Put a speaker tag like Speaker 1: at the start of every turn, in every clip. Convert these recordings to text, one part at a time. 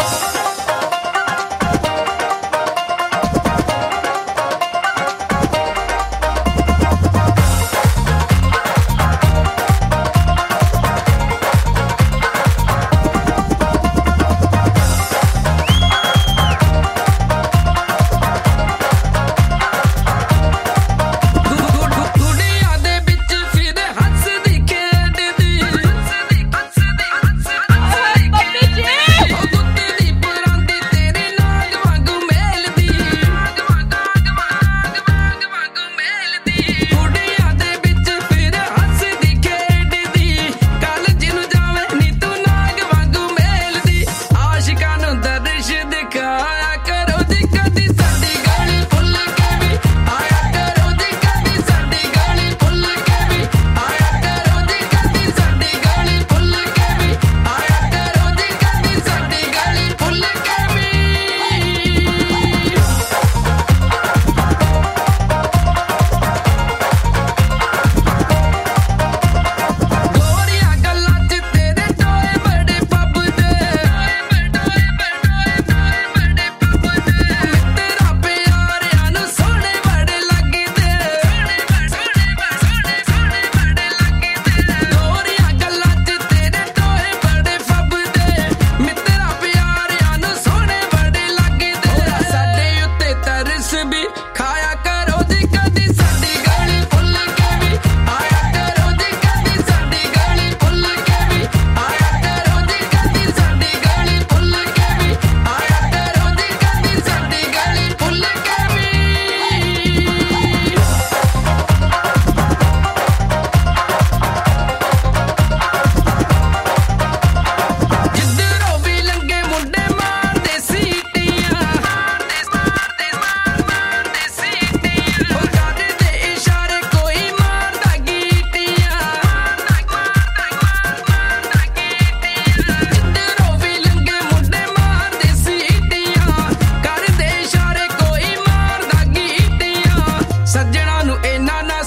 Speaker 1: Bye.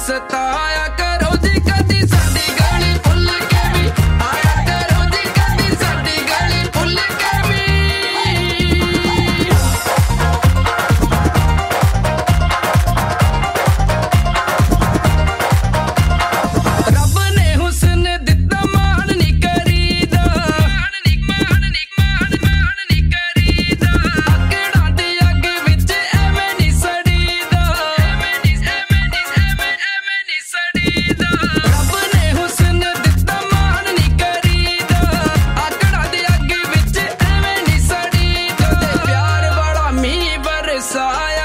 Speaker 1: सताया कर Messiah.